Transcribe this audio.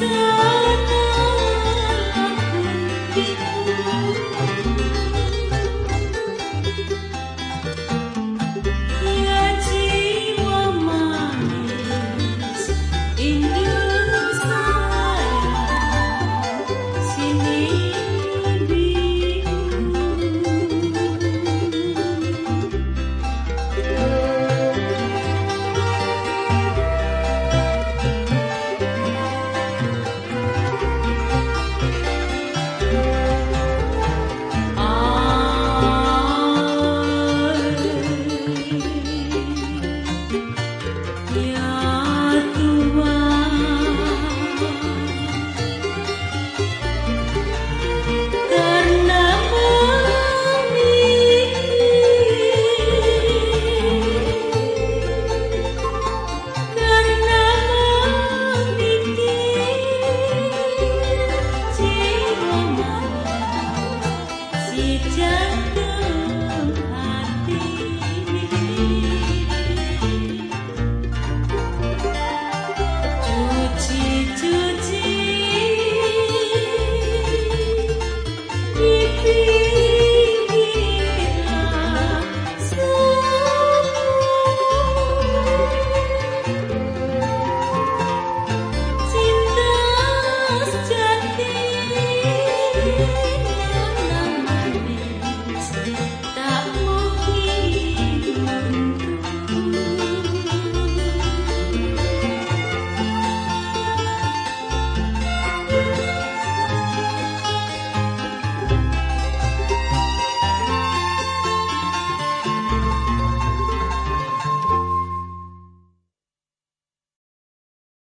Krishna.